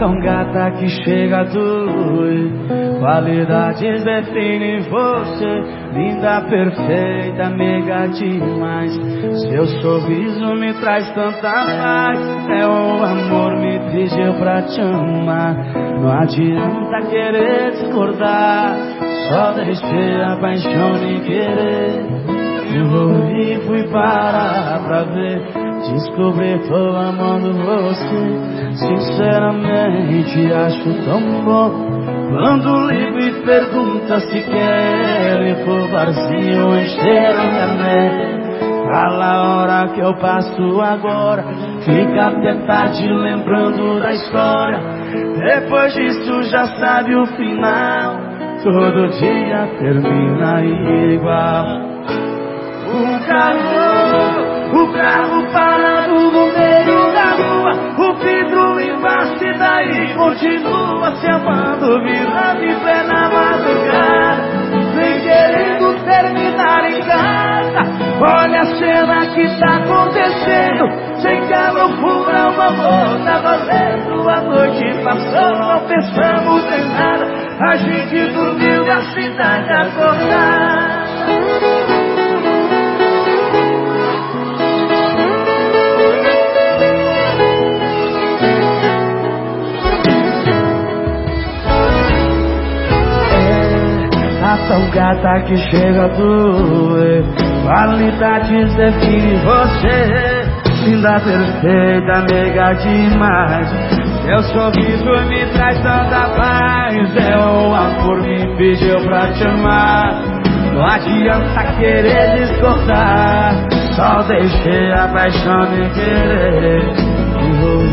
tão gata que chega doer. Qualidades definem você, linda, perfeita, mega demais. Seu sorriso me traz tanta paz. É o amor pra te amar. Não adianta querer discordar, só deixei a paixão me querer. Eu e fui parar pra ver. Descobri tô amando você Sinceramente acho tão bom Quando ligo e pergunta se quer Ir pro barzinho encher a caneca Fala a hora que eu passo agora. Fica até tarde lembrando da história. Depois disso já sabe o final. Todo dia termina igual. O calor o carro parado no meio da rua. O vidro embaixo daí continua se amando que tá acontecendo? Sem a loucura o amor tá valendo A noite passou, não pensamos em nada. A gente dormiu e a cidade acordada tão gata que chega a doer Qualidades define você. Linda, perfeita, mega demais. Seu sorriso me traz tanta paz. É o amor me pediu pra te amar. Não adianta querer discordar. Só deixei a paixão me querer.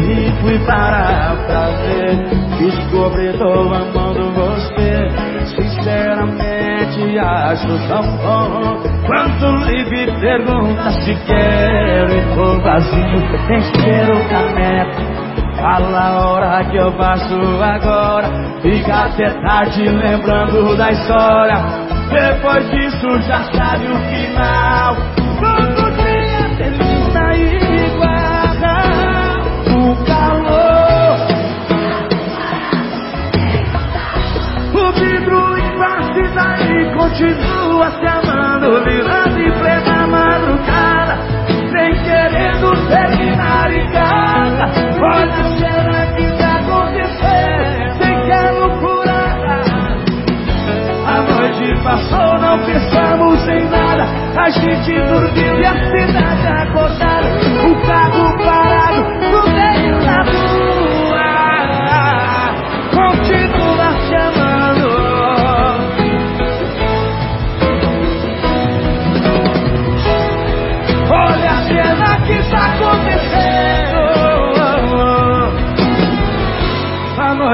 E fui parar pra ver. Descobri tô Sinceramente te acho tão bom Quando ligue pergunta se quero e for vazio Encher o caneco Fala a hora que eu passo agora. Fica até tarde lembrando da história. Depois disso já sabe o final continua se amando, virando em plena madrugada, sem querendo terminar em casa. Olha a cena que acontecendo, sem que loucura. A noite passou, não pensamos em nada, a gente dormiu e a cidade acordada,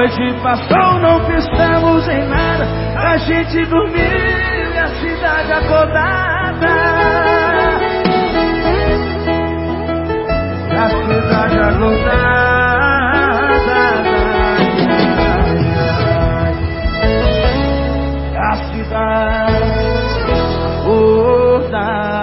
noite passou, não pensamos em nada. A gente dormiu e a cidade acordada. A cidade acordada. A cidade acordada.